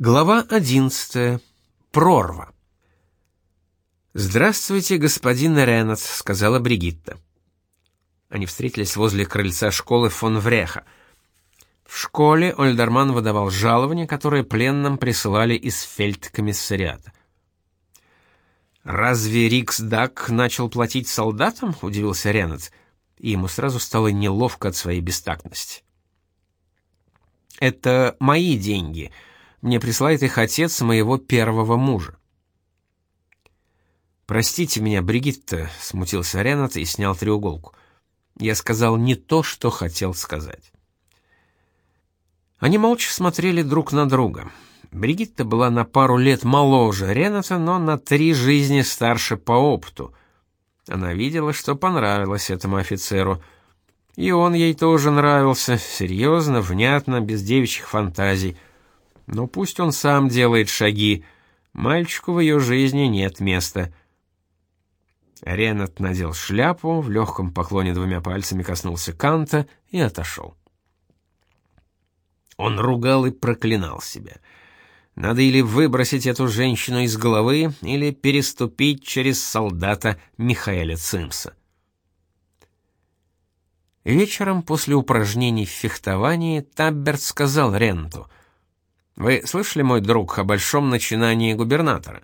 Глава 11. Прорва. «Здравствуйте, господин Ренат», — сказала Бригитта. Они встретились возле крыльца школы фон Вреха. В школе Ольдерман выдавал жалования, которые пленным присылали из фельдкомиссариата. «Разве Риксдаг начал платить солдатам?» — удивился Ренат, и ему сразу стало неловко от своей бестактности. «Это мои деньги», — мне присылает их отец моего первого мужа. Простите меня, Бригитта, смутился Ренат и снял треуголку. Я сказал не то, что хотел сказать. Они молча смотрели друг на друга. Бригитта была на пару лет моложе Рената, но на три жизни старше по опыту. Она видела, что понравилось этому офицеру. И он ей тоже нравился, серьезно, внятно, без девичьих фантазий. Но пусть он сам делает шаги. Мальчику в ее жизни нет места. Ренат надел шляпу, в легком поклоне двумя пальцами коснулся канта и отошел. Он ругал и проклинал себя. Надо или выбросить эту женщину из головы, или переступить через солдата Михаэля Цимса. Вечером после упражнений в фехтовании Табберт сказал Ренту — вы слышали, мой друг, о большом начинании губернатора?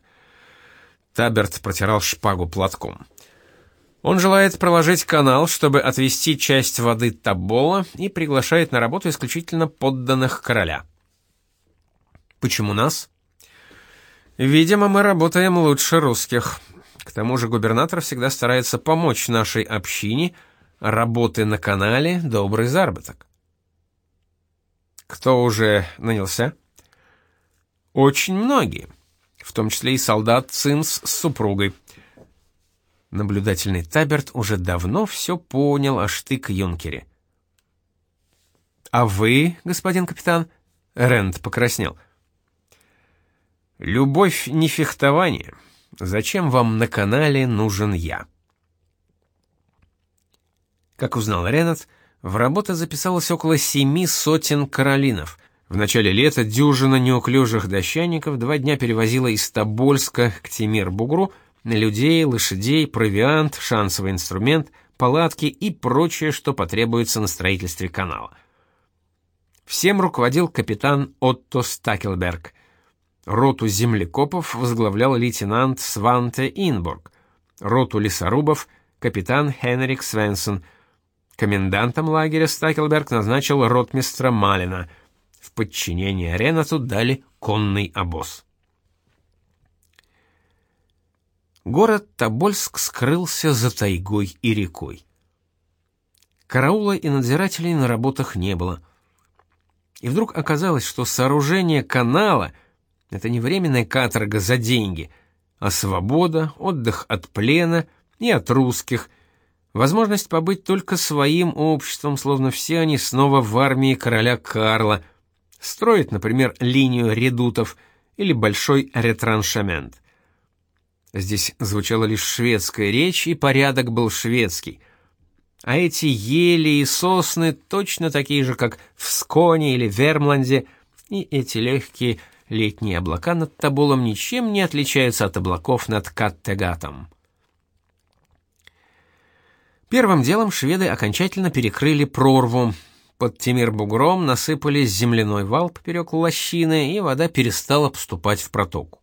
Таберт протирал шпагу платком. Он желает проложить канал, чтобы отвести часть воды Табола и приглашает на работу исключительно подданных короля. Почему нас? Видимо, мы работаем лучше русских. К тому же губернатор всегда старается помочь нашей общине, работы на канале добрый заработок. Кто уже нанялся? Очень многие, в том числе и солдат Цимс с супругой. Наблюдательный Таберт уже давно все понял о штык-юнкере. «А вы, господин капитан?» — Рент покраснел. «Любовь не фехтование. Зачем вам на канале нужен я?» Как узнал Ренат, в работу записалось около семи сотен каролинов — в начале лета дюжина неуклюжих дощаников два дня перевозила из Тобольска к Тимир-Бугру людей, лошадей, провиант, шансовый инструмент, палатки и прочее, что потребуется на строительстве канала. Всем руководил капитан Отто Стакелберг. Роту землекопов возглавлял лейтенант Сванте Инбург. Роту лесорубов — капитан Хенрик Свенсон. Комендантом лагеря Стакелберг назначил ротмистра Малина — подчинение Ренату дали конный обоз. Город Тобольск скрылся за тайгой и рекой. Караула и надзирателей на работах не было. И вдруг оказалось, что сооружение канала — это не временная каторга за деньги, а свобода, отдых от плена и от русских, возможность побыть только своим обществом, словно все они снова в армии короля Карла — строить, например, линию редутов или большой ретраншемент. Здесь звучала лишь шведская речь, и порядок был шведский. А эти ели и сосны точно такие же, как в Сконе или Вермланде, и эти легкие летние облака над Тоболом ничем не отличаются от облаков над Каттегатом. Первым делом шведы окончательно перекрыли прорву, под Тимир-бугром насыпали земляной вал поперек лощины, и вода перестала поступать в протоку.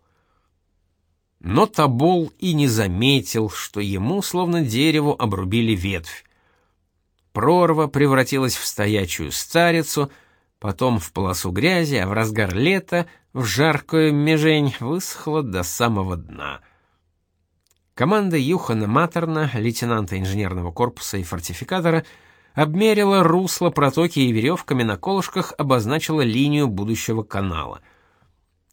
Но Табол и не заметил, что ему, словно дереву, обрубили ветвь. Прорва превратилась в стоячую старицу, потом в полосу грязи, а в разгар лета, в жаркую межень, высохла до самого дна. Команда Юхана Матерна, лейтенанта инженерного корпуса и фортификатора, обмерила русло протоки и веревками на колышках обозначила линию будущего канала.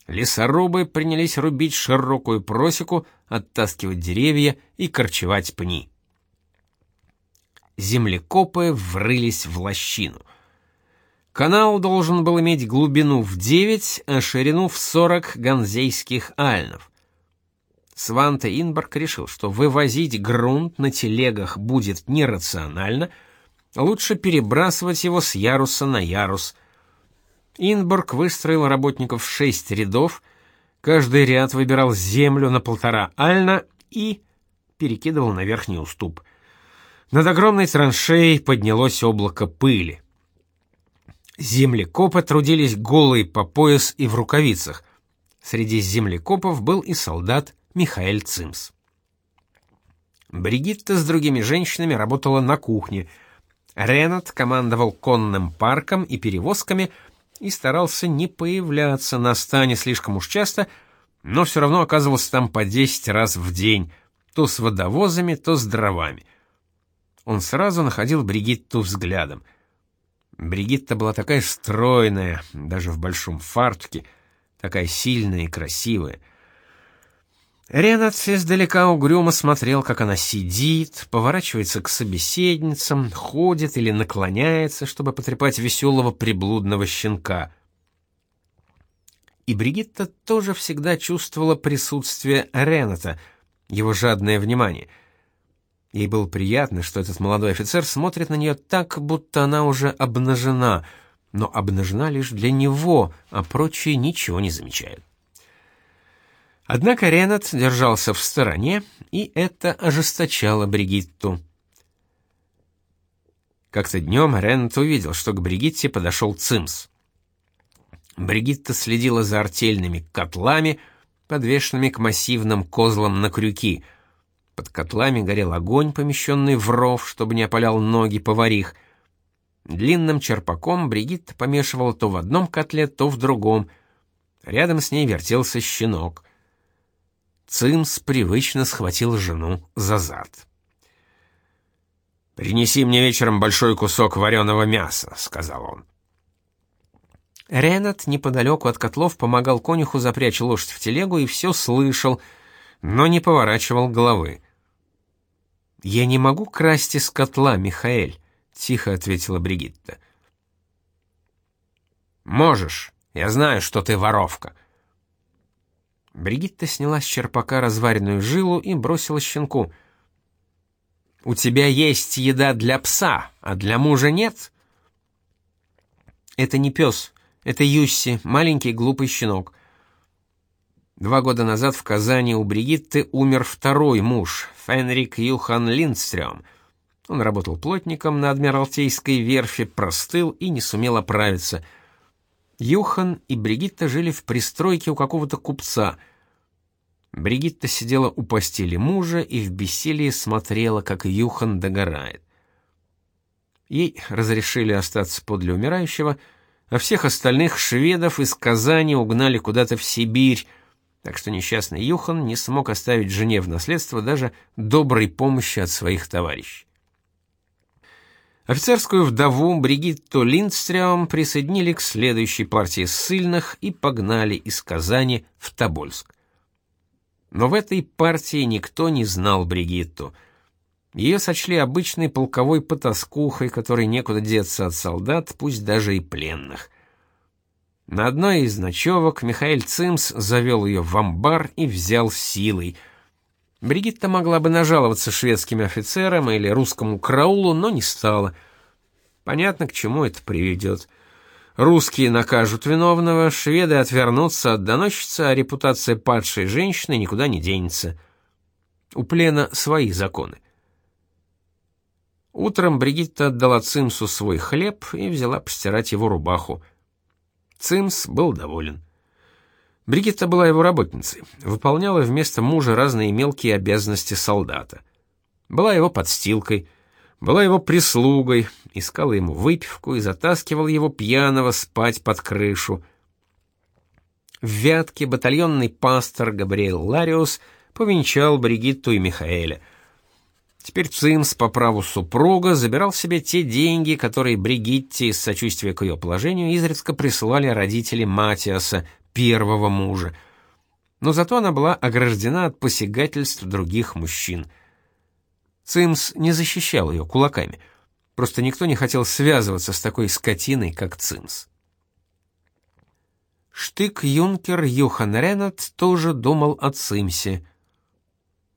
Лесорубы принялись рубить широкую просеку, оттаскивать деревья и корчевать пни. Землекопы врылись в лощину. Канал должен был иметь глубину в 9, а ширину в 40 ганзейских альнов. Сванте Инбарк решил, что вывозить грунт на телегах будет нерационально — лучше перебрасывать его с яруса на ярус. Инборг выстроил работников в шесть рядов, каждый ряд выбирал землю на полтора альна и перекидывал на верхний уступ. Над огромной траншеей поднялось облако пыли. Землекопы трудились голые по пояс и в рукавицах. Среди землекопов был и солдат Михаэль Цимс. Бригитта с другими женщинами работала на кухне. Ренат командовал конным парком и перевозками и старался не появляться на стане слишком уж часто, но все равно оказывался там по 10 раз в день, то с водовозами, то с дровами. Он сразу находил Бригитту взглядом. Бригитта была такая стройная, даже в большом фартуке, такая сильная и красивая — Ренат издалека угрюмо смотрел, как она сидит, поворачивается к собеседницам, ходит или наклоняется, чтобы потрепать веселого приблудного щенка. И Бригитта тоже всегда чувствовала присутствие Рената, его жадное внимание. Ей было приятно, что этот молодой офицер смотрит на нее так, будто она уже обнажена, но обнажена лишь для него, а прочие ничего не замечают. Однако Ренат держался в стороне, и это ожесточало Бригитту. Как-то днем Ренат увидел, что к Бригитте подошел Цимс. Бригитта следила за артельными котлами, подвешенными к массивным козлам на крюки. Под котлами горел огонь, помещенный в ров, чтобы не опалял ноги поварих. Длинным черпаком Бригитта помешивала то в одном котле, то в другом. Рядом с ней вертелся щенок. Цимс привычно схватил жену за зад. «Принеси мне вечером большой кусок вареного мяса», — сказал он. Ренат неподалеку от котлов помогал конюху запрячь лошадь в телегу и все слышал, но не поворачивал головы. «Я не могу красть из котла, Михаэль», — тихо ответила Бригитта. «Можешь. Я знаю, что ты воровка», Бригитта сняла с черпака разваренную жилу и бросила щенку. «У тебя есть еда для пса, а для мужа нет?» «Это не пес, это Юсси, маленький глупый щенок. Два года назад в Казани у Бригитты умер второй муж, Фенрик Юхан Линдстрём. Он работал плотником на Адмиралтейской верфи, простыл и не сумел оправиться — Юхан и Бригитта жили в пристройке у какого-то купца. Бригитта сидела у постели мужа и в бессилии смотрела, как Юхан догорает. Ей разрешили остаться подле умирающего, а всех остальных шведов из Казани угнали куда-то в Сибирь, так что несчастный Юхан не смог оставить жене в наследство даже доброй помощи от своих товарищей. Офицерскую вдову Бригитту Линдстрём присоединили к следующей партии ссыльных и погнали из Казани в Тобольск. Но в этой партии никто не знал Бригитту. Ее сочли обычной полковой потаскухой, которой некуда деться от солдат, пусть даже и пленных. На одной из ночевок Михаил Цимс завел ее в амбар и взял силой — Бригитта могла бы нажаловаться шведским офицерам или русскому караулу, но не стала. Понятно, к чему это приведет. Русские накажут виновного, шведы отвернутся от доносчицы, а репутация падшей женщины никуда не денется. У плена свои законы. Утром Бригитта отдала Цимсу свой хлеб и взяла постирать его рубаху. Цимс был доволен. Бригитта была его работницей, выполняла вместо мужа разные мелкие обязанности солдата. Была его подстилкой, была его прислугой, искала ему выпивку и затаскивала его пьяного спать под крышу. В Вятке батальонный пастор Габриэл Лариус повенчал Бригитту и Михаэля. Теперь Цимс по праву супруга забирал себе те деньги, которые Бригитте из сочувствия к ее положению изредка присылали родители Матиаса, первого мужа. Но зато она была ограждена от посягательств других мужчин. Цимс не защищал ее кулаками. Просто никто не хотел связываться с такой скотиной, как Цимс. Штык-юнкер Юхан Ренат тоже думал о Цимсе.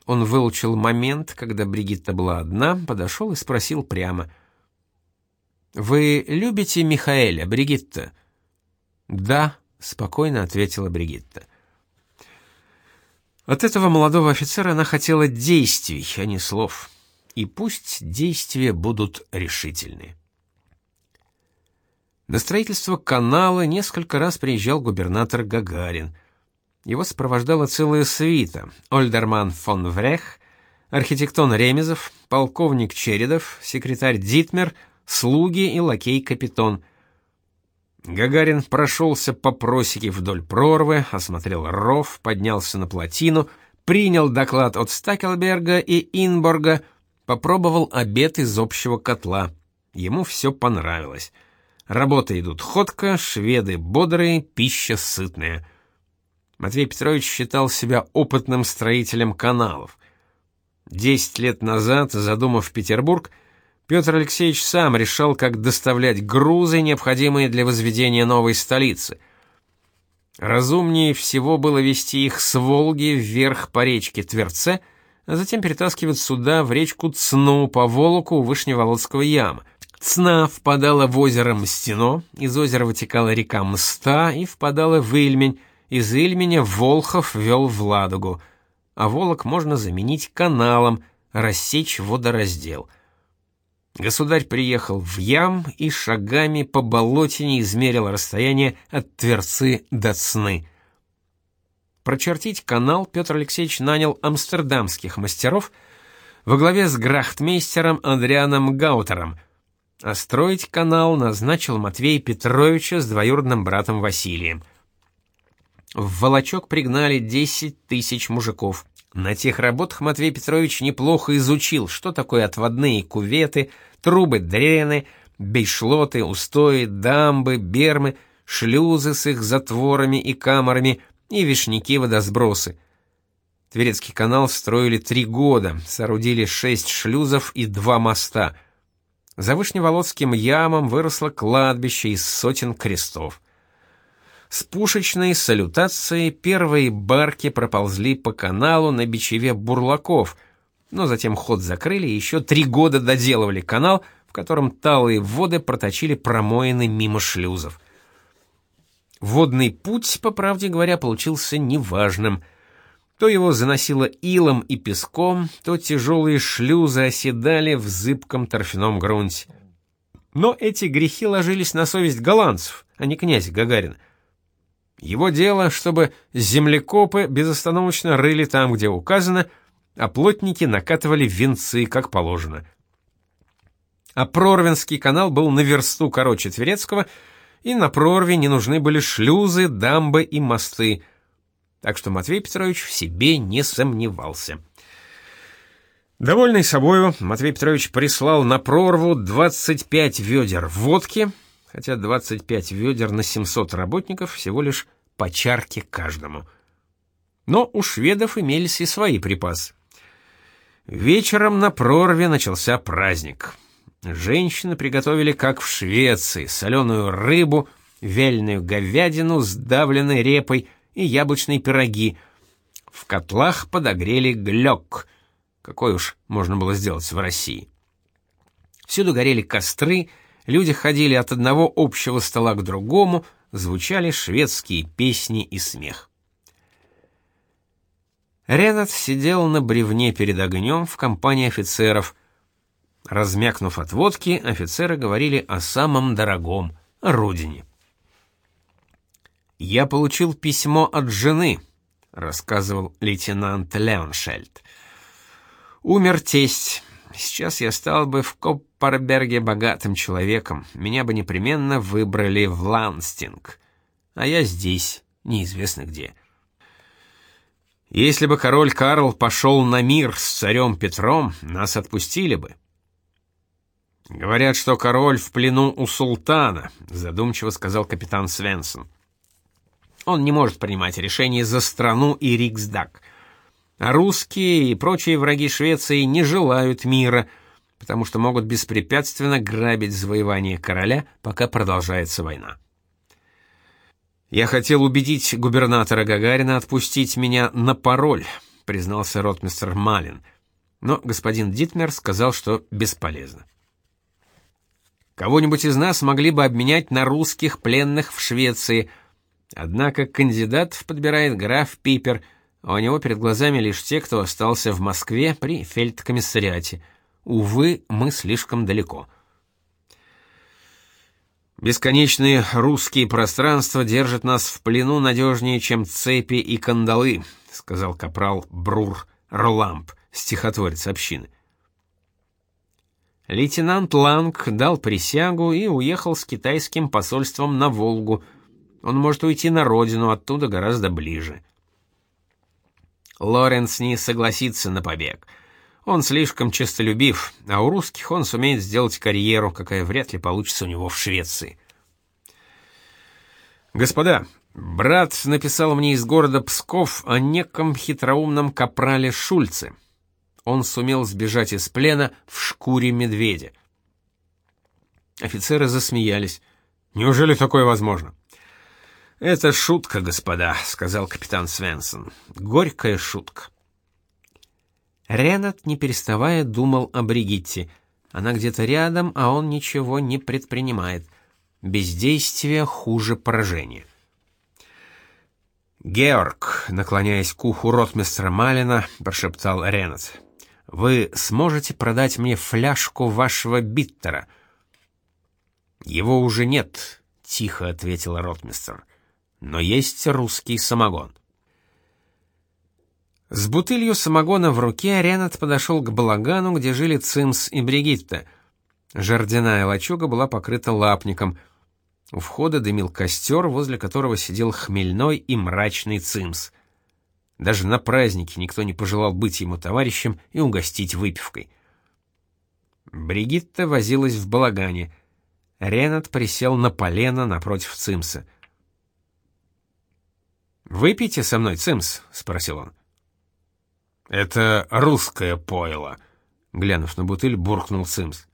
Он выучил момент, когда Бригитта была одна, подошел и спросил прямо. «Вы любите Михаэля, Бригитта?» Да, спокойно ответила Бригитта. От этого молодого офицера она хотела действий, а не слов. И пусть действия будут решительные. На строительство канала несколько раз приезжал губернатор Гагарин. Его сопровождала целая свита: Ольдерман фон Врех, архитектон Ремезов, полковник Чередов, секретарь Дитмер, слуги и лакей Капитон. Гагарин прошелся по просеке вдоль прорвы, осмотрел ров, поднялся на плотину, принял доклад от Стакелберга и Инборга, попробовал обед из общего котла. Ему все понравилось. Работы идут ходко, шведы бодрые, пища сытная. Матвей Петрович считал себя опытным строителем каналов. Десять лет назад, задумав Петербург, Петр Алексеевич сам решал, как доставлять грузы, необходимые для возведения новой столицы. Разумнее всего было вести их с Волги вверх по речке Тверце, а затем перетаскивать сюда в речку Цну по Волоку у Вышневолодского яма. Цна впадала в озеро Мстино, из озера вытекала река Мста и впадала в Ильмень, из Ильменя Волхов вел в Ладогу, а Волок можно заменить каналом, рассечь водораздел — Государь приехал в Ям и шагами по болотине измерил расстояние от Тверцы до Цны. Прочертить канал Петр Алексеевич нанял амстердамских мастеров во главе с грахтмейстером Адрианом Гаутером, а строить канал назначил Матвей Петровича с двоюродным братом Василием. В Волочок пригнали 10 тысяч мужиков. На тех работах Матвей Петрович неплохо изучил, что такое отводные куветы, трубы дрены, бейшлоты, устои, дамбы, бермы, шлюзы с их затворами и камерами и вишняки-водосбросы. Тверецкий канал строили три года, соорудили шесть шлюзов и два моста. За Вышневолодским ямом выросло кладбище из сотен крестов. С пушечной салютацией первые барки проползли по каналу на бичеве бурлаков, но затем ход закрыли и еще три года доделывали канал, в котором талые воды проточили промоины мимо шлюзов. Водный путь, по правде говоря, получился неважным. То его заносило илом и песком, то тяжелые шлюзы оседали в зыбком торфяном грунте. Но эти грехи ложились на совесть голландцев, а не князя Гагарина. Его дело, чтобы землекопы безостановочно рыли там, где указано, а плотники накатывали венцы, как положено. А Прорвинский канал был на версту короче Тверецкого, и на прорве не нужны были шлюзы, дамбы и мосты. Так что Матвей Петрович в себе не сомневался. Довольный собою, Матвей Петрович прислал на прорву 25 ведер водки, хотя 25 ведер на 700 работников всего лишь по чарке каждому. Но у шведов имелись и свои припасы. Вечером на прорве начался праздник. Женщины приготовили, как в Швеции, соленую рыбу, вяленую говядину с давленной репой и яблочные пироги. В котлах подогрели глёк, какой уж можно было сделать в России. Всюду горели костры, Люди ходили от одного общего стола к другому, звучали шведские песни и смех. Ренат сидел на бревне перед огнем в компании офицеров. Размякнув от водки, офицеры говорили о самом дорогом, о родине. «Я получил письмо от жены», — рассказывал лейтенант Леоншельд. «Умер тесть. Сейчас я стал бы в Коппарберге богатым человеком. Меня бы непременно выбрали в Ланстинг. А я здесь, неизвестно где. Если бы король Карл пошел на мир с царем Петром, нас отпустили бы. Говорят, что король в плену у султана, задумчиво сказал капитан Свенсон. Он не может принимать решения за страну и Риксдаг. А русские и прочие враги Швеции не желают мира, потому что могут беспрепятственно грабить завоевание короля, пока продолжается война. Я хотел убедить губернатора Гагарина отпустить меня на пароль, признался ротмистр Малин. Но господин Дитмер сказал, что бесполезно. Кого-нибудь из нас могли бы обменять на русских пленных в Швеции, Однако кандидатов подбирает граф Пипер, а у него перед глазами лишь те, кто остался в Москве при фельдкомиссариате. Увы, мы слишком далеко. Бесконечные русские пространства держат нас в плену надежнее, чем цепи и кандалы, сказал капрал Брур Роламп, стихотворец общины. Лейтенант Ланг дал присягу и уехал с китайским посольством на Волгу. Он может уйти на родину, оттуда гораздо ближе. Лоренс не согласится на побег. Он слишком честолюбив, а у русских он сумеет сделать карьеру, какая вряд ли получится у него в Швеции. Господа, брат написал мне из города Псков о неком хитроумном капрале Шульце. Он сумел сбежать из плена в шкуре медведя. Офицеры засмеялись. Неужели такое возможно? Это шутка, господа, сказал капитан Свенсон. Горькая шутка. Ренат, не переставая, думал о Бригитте. Она где-то рядом, а он ничего не предпринимает. Бездействие хуже поражения. Георг, наклоняясь к уху ротмистра Малина, прошептал Ренат. Вы сможете продать мне фляжку вашего биттера? Его уже нет, тихо ответил ротмистр. Но есть русский самогон. С бутылью самогона в руке Ренат подошел к балагану, где жили Цимс и Бригитта. Жардиная лачуга была покрыта лапником. У входа дымил костер, возле которого сидел хмельной и мрачный Цимс. Даже на празднике никто не пожелал быть ему товарищем и угостить выпивкой. Бригитта возилась в балагане. Ренат присел на полено напротив Цимса. «Выпейте со мной, Цимс?» — спросил он. Это русское пойло, глянув на бутыль, буркнул Симс.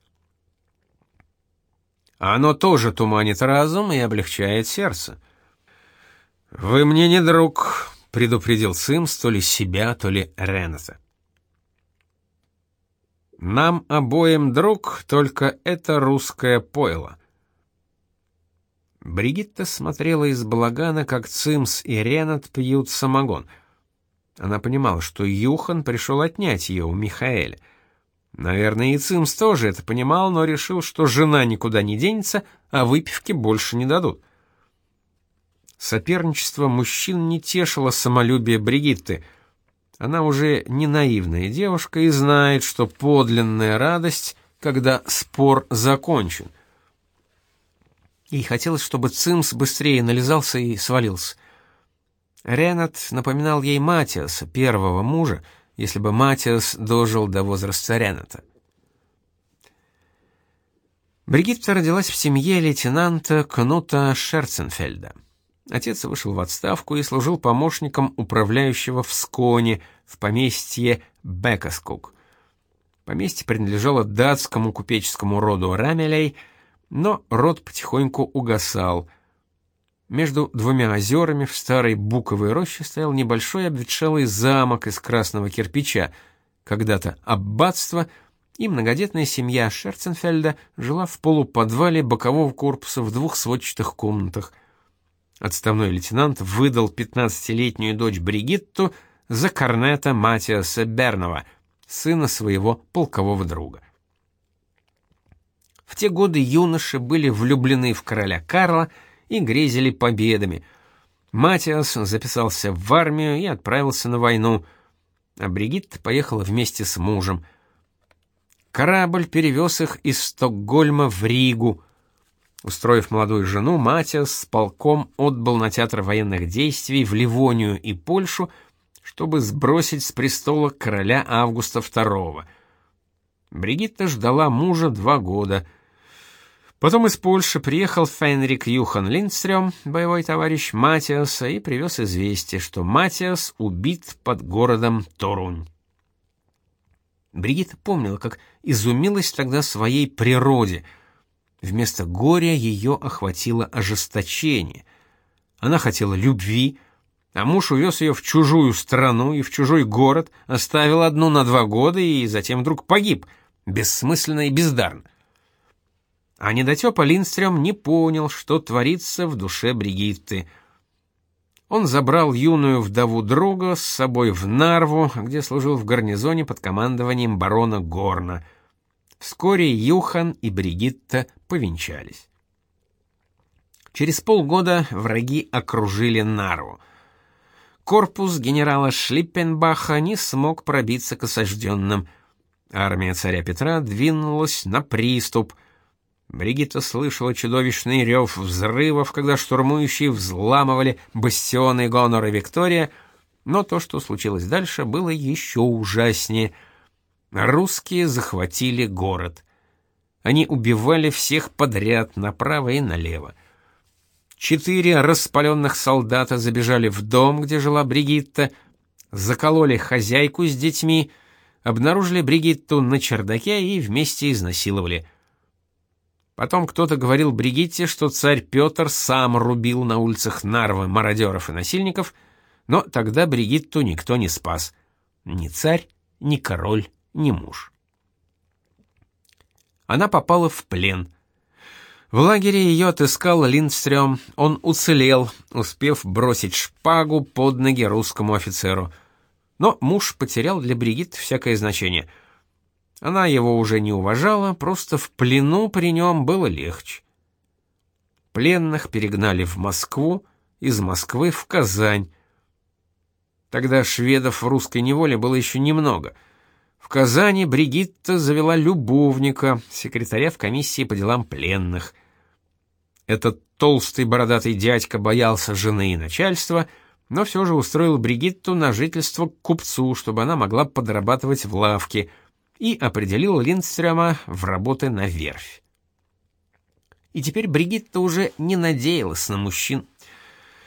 Оно тоже туманит разум и облегчает сердце. Вы мне не друг, предупредил Симс то ли себя, то ли Рената. Нам обоим друг, только это русское пойло. Бригитта смотрела из балагана, как Цимс и Ренат пьют самогон — она понимала, что Юхан пришел отнять ее у Михаэля. Наверное, и Цимс тоже это понимал, но решил, что жена никуда не денется, а выпивки больше не дадут. Соперничество мужчин не тешило самолюбие Бригитты. Она уже не наивная девушка и знает, что подлинная радость, когда спор закончен. Ей хотелось, чтобы Цимс быстрее нализался и свалился. Ренат напоминал ей Матиаса, первого мужа, если бы Матиас дожил до возраста Рената. Бригитта родилась в семье лейтенанта Кнута Шерценфельда. Отец вышел в отставку и служил помощником управляющего в Сконе в поместье Бекаскук. Поместье принадлежало датскому купеческому роду Рамелей, но род потихоньку угасал – между двумя озерами в старой буковой роще стоял небольшой обветшалый замок из красного кирпича, когда-то аббатство, и многодетная семья Шерценфельда жила в полуподвале бокового корпуса в двух сводчатых комнатах. Отставной лейтенант выдал пятнадцатилетнюю дочь Бригитту за корнета Матиаса Бернова, сына своего полкового друга. В те годы юноши были влюблены в короля Карла — и грезили победами. Матиас записался в армию и отправился на войну, а Бригитта поехала вместе с мужем. Корабль перевез их из Стокгольма в Ригу. Устроив молодую жену, Матиас с полком отбыл на театр военных действий в Ливонию и Польшу, чтобы сбросить с престола короля Августа II. Бригитта ждала мужа два года — Потом из Польши приехал Фенрик Юхан Линдстрём, боевой товарищ Матиаса, и привез известие, что Матиас убит под городом Торунь. Бригитта помнила, как изумилась тогда своей природе. Вместо горя ее охватило ожесточение. Она хотела любви, а муж увез ее в чужую страну и в чужой город, оставил одну на два года и затем вдруг погиб, бессмысленно и бездарно. А недотепа Линстрём не понял, что творится в душе Бригитты. он забрал юную вдову друга с собой в Нарву, где служил в гарнизоне под командованием барона Горна. Вскоре Юхан и Бригитта повенчались. Через полгода враги окружили Нарву. Корпус генерала Шлиппенбаха не смог пробиться к осажденным. Армия царя Петра двинулась на приступ — Бригитта слышала чудовищный рев взрывов, когда штурмующие взламывали бастионы Гонор и Виктория, но то, что случилось дальше, было еще ужаснее. Русские захватили город. Они убивали всех подряд, направо и налево. Четыре распаленных солдата забежали в дом, где жила Бригитта, закололи хозяйку с детьми, обнаружили Бригитту на чердаке и вместе изнасиловали – Потом кто-то говорил Бригитте, что царь Петр сам рубил на улицах Нарвы мародеров и насильников, но тогда Бригитту никто не спас. Ни царь, ни король, ни муж. Она попала в плен. В лагере ее отыскал Линдстрём. Он уцелел, успев бросить шпагу под ноги русскому офицеру. Но муж потерял для Бригитт всякое значение — она его уже не уважала, просто в плену при нем было легче. Пленных перегнали в Москву, из Москвы в Казань. Тогда шведов в русской неволе было еще немного. В Казани Бригитта завела любовника, секретаря в комиссии по делам пленных. Этот толстый бородатый дядька боялся жены и начальства, но все же устроил Бригитту на жительство к купцу, чтобы она могла подрабатывать в лавке — и определил Линдстрёма в работы на верфь. И теперь Бригитта уже не надеялась на мужчин.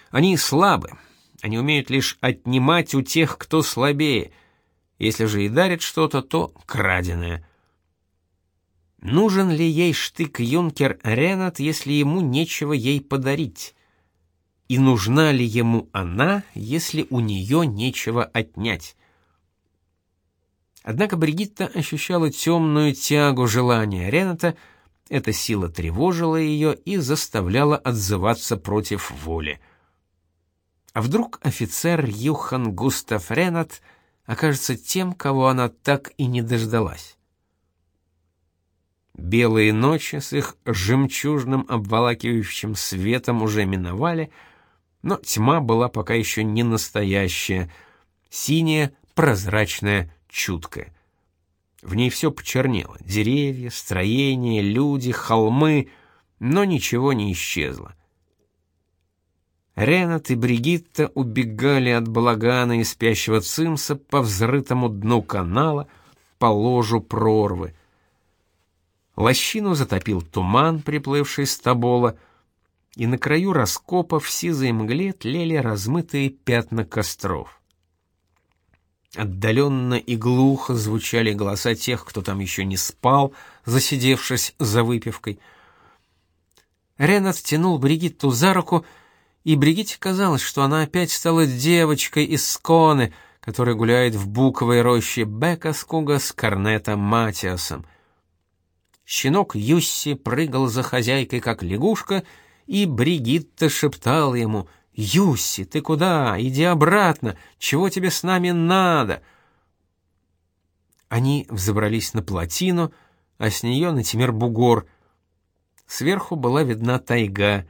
Они слабы, они умеют лишь отнимать у тех, кто слабее. Если же и дарят что-то, то краденое. Нужен ли ей штык-юнкер Ренат, если ему нечего ей подарить? И нужна ли ему она, если у нее нечего отнять? Однако Бригитта ощущала темную тягу желания Рената, эта сила тревожила ее и заставляла отзываться против воли. А вдруг офицер Юхан Густав Ренат окажется тем, кого она так и не дождалась? Белые ночи с их жемчужным обволакивающим светом уже миновали, но тьма была пока еще не настоящая, синяя, прозрачная, чуткая. В ней все почернело: деревья, строения, люди, холмы, но ничего не исчезло. Ренат и Бригитта убегали от балагана и спящего цимса по взрытому дну канала, по ложу прорвы. Лощину затопил туман, приплывший с Тобола, и на краю раскопа в сизой мгле тлели размытые пятна костров. Отдаленно и глухо звучали голоса тех, кто там еще не спал, засидевшись за выпивкой. Ренат тянул Бригитту за руку, и Бригитте казалось, что она опять стала девочкой из Сконы, которая гуляет в буковой роще Бекаскуга с корнетом Матиасом. Щенок Юсси прыгал за хозяйкой, как лягушка, и Бригитта шептала ему — «Юси, ты куда? Иди обратно! Чего тебе с нами надо?» Они взобрались на плотину, а с нее на Тимир-бугор. Сверху была видна тайга.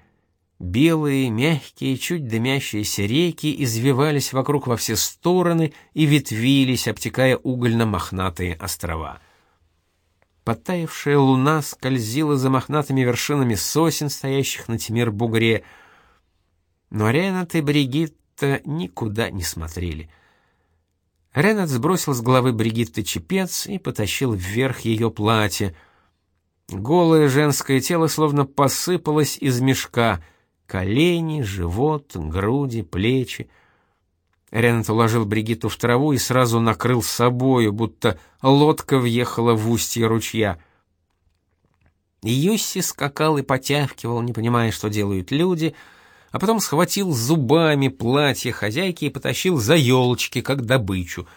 Белые, мягкие, чуть дымящиеся реки извивались вокруг во все стороны и ветвились, обтекая угольно-мохнатые острова. Подтаявшая луна скользила за мохнатыми вершинами сосен, стоящих на Тимир-бугре — но Ренат и Бригитта никуда не смотрели. Ренат сбросил с головы Бригитты чепец и потащил вверх ее платье. Голое женское тело словно посыпалось из мешка. Колени, живот, груди, плечи. Ренат уложил Бригитту в траву и сразу накрыл собою, будто лодка въехала в устье ручья. Юсси скакал и потявкивал, не понимая, что делают люди — а потом схватил зубами платье хозяйки и потащил за елочки, как добычу.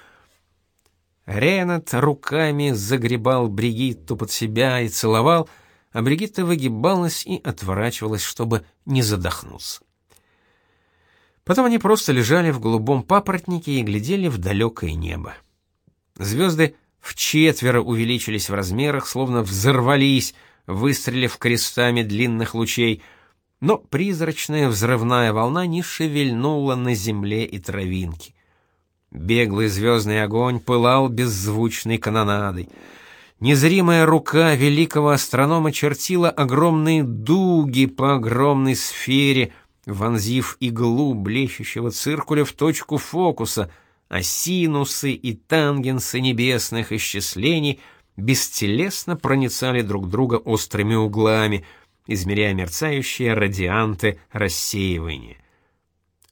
Ренат руками загребал Бригитту под себя и целовал, а Бригитта выгибалась и отворачивалась, чтобы не задохнуться. Потом они просто лежали в голубом папоротнике и глядели в далекое небо. Звезды вчетверо увеличились в размерах, словно взорвались, выстрелив крестами длинных лучей, но призрачная взрывная волна не шевельнула на земле и травинке. Беглый звездный огонь пылал беззвучной канонадой. Незримая рука великого астронома чертила огромные дуги по огромной сфере, вонзив иглу блещущего циркуля в точку фокуса, а синусы и тангенсы небесных исчислений бестелесно проницали друг друга острыми углами, измеряя мерцающие радианты рассеивания.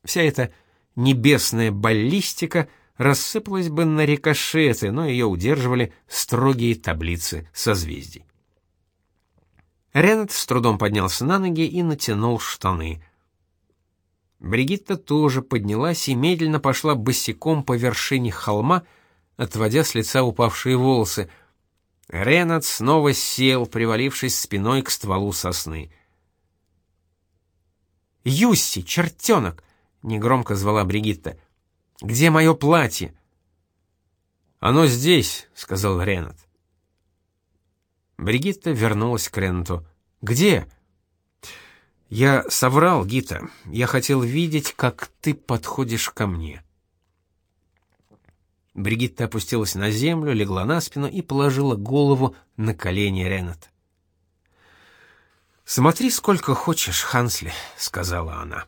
Вся эта небесная баллистика — рассыпалась бы на рикошеты, но ее удерживали строгие таблицы созвездий. Ренат с трудом поднялся на ноги и натянул штаны. Бригитта тоже поднялась и медленно пошла босиком по вершине холма, отводя с лица упавшие волосы. Ренат снова сел, привалившись спиной к стволу сосны. «Юсси, чертенок!» — негромко звала Бригитта. Где мое платье? Оно здесь, сказал Ренат. Бригитта вернулась к Ренату. Где? Я соврал, Гита. Я хотел видеть, как ты подходишь ко мне. Бригитта опустилась на землю, легла на спину и положила голову на колени Рената. «Смотри, сколько хочешь, Хансли», — сказала она.